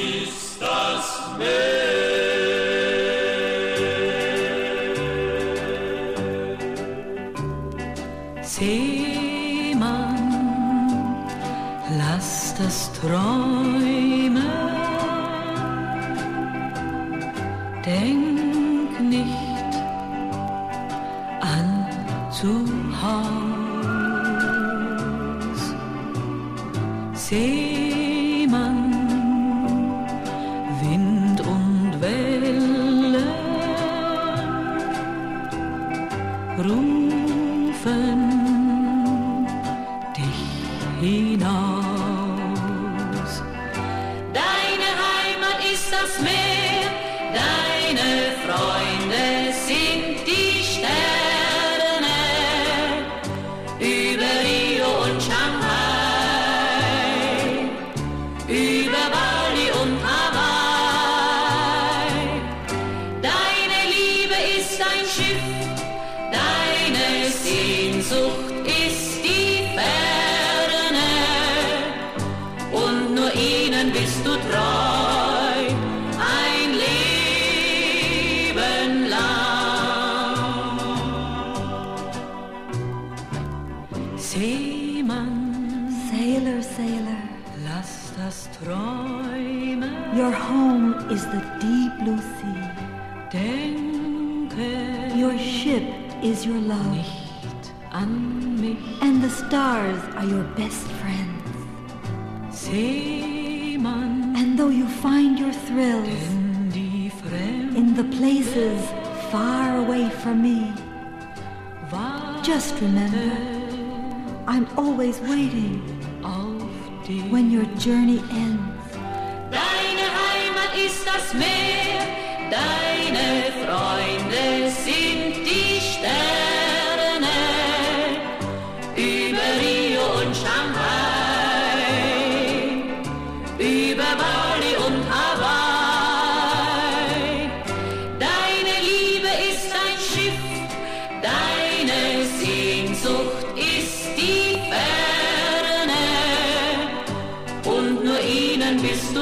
ist das Meer. Seemann, lass das Träumen. Denk nicht an zu Haus. Seemann, rufen dich hinaus. Deine Heimat ist das Meer, deine Freunde sind die Sterne über Rio und Shanghai, über Bali und Hawaii. Deine Liebe ist ein Schiff, deine Sehnsucht ist die Ferne und nur ihnen bist du treu ein Leben lang. Seemann, Sailor, sailor, lass das träumen. your home is the deep blue sea. Denke Your ship is your love, nicht an mich, and the stars are your best friends. And though you find your thrills in the places far away from me, just remember, I'm always waiting when your journey ends. Deine Heimat ist das Meer, ein bist du.